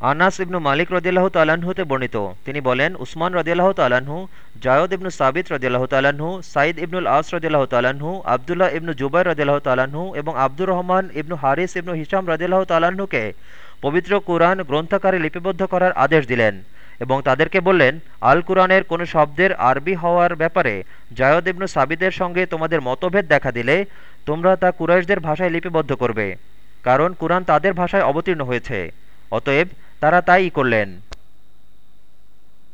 আনাস ইবনু মালিক রদিল্লাহ তাল্লাহ্নতে বর্ণিত। তিনি বলেন, উসমান রদিল্লাহ তাল্লাহ্ন জায়দ ইবনু সাবিত রদিল্লাহ তাল্লাহ্ন সাইদ ইবনুল আস রদিল্লাহ তাল্লাহ্ন আবদুল্লাহ ইবনু জুবাই রদিল্লাহ তাল্লাহ্ন এবং আব্দুর রহমান ইবনু হারিস ইবনু হিসাম রদিল্লাহ তাল্লাহ্নকে পবিত্র কুরআন গ্রন্থাকারে লিপিবদ্ধ করার আদেশ দিলেন এবং তাদেরকে বললেন, আল কুরআনের কোনো শব্দের আরবি হওয়ার ব্যাপারে জায়দ ইবনু সাবিদের সঙ্গে তোমাদের মতভেদ দেখা দিলে তোমরা তা কুরাইশদের ভাষায় লিপিবদ্ধ করবে, কারণ কুরআন তাদের ভাষায় অবতীর্ণ হয়েছে। অতএব তারা তাই করলেন।